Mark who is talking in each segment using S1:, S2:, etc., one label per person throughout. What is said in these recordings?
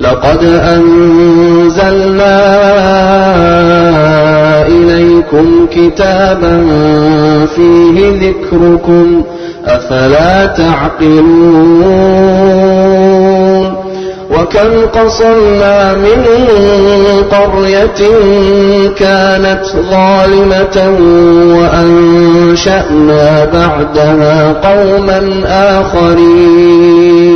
S1: لقد أنزلنا إليكم كتابا فيه ذكركم أفلا تعقلون؟ وكم قصرنا من قرية كانت ظالمة وأنشأنا بعدها قوما آخرين.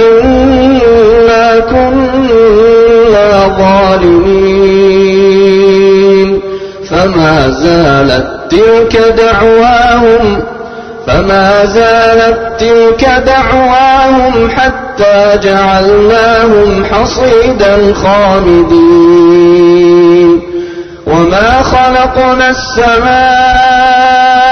S1: إنا كنا ظالمين فما زالت تلك دعواهم فما زالت تلك دعواهم حتى جعلناهم حصيدا خامدين وما خلقنا السماء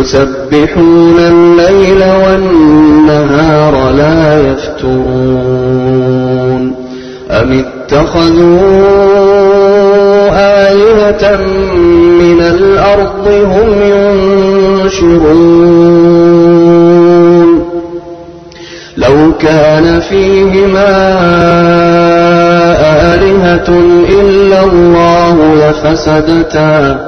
S1: يسبحون الليل والنهار لا يفترون أم اتخذوا آلهة من الأرض هم ينشرون؟ لو كان فيهما آلهة إلا الله لفسدتا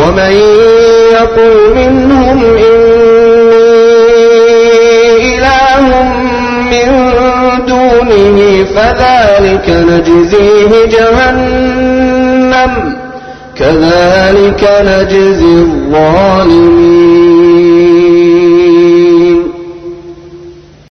S1: ومن يقل منهم إني إله من دونه فذلك نجزيه جهنم. كذلك نجزي الظالمين.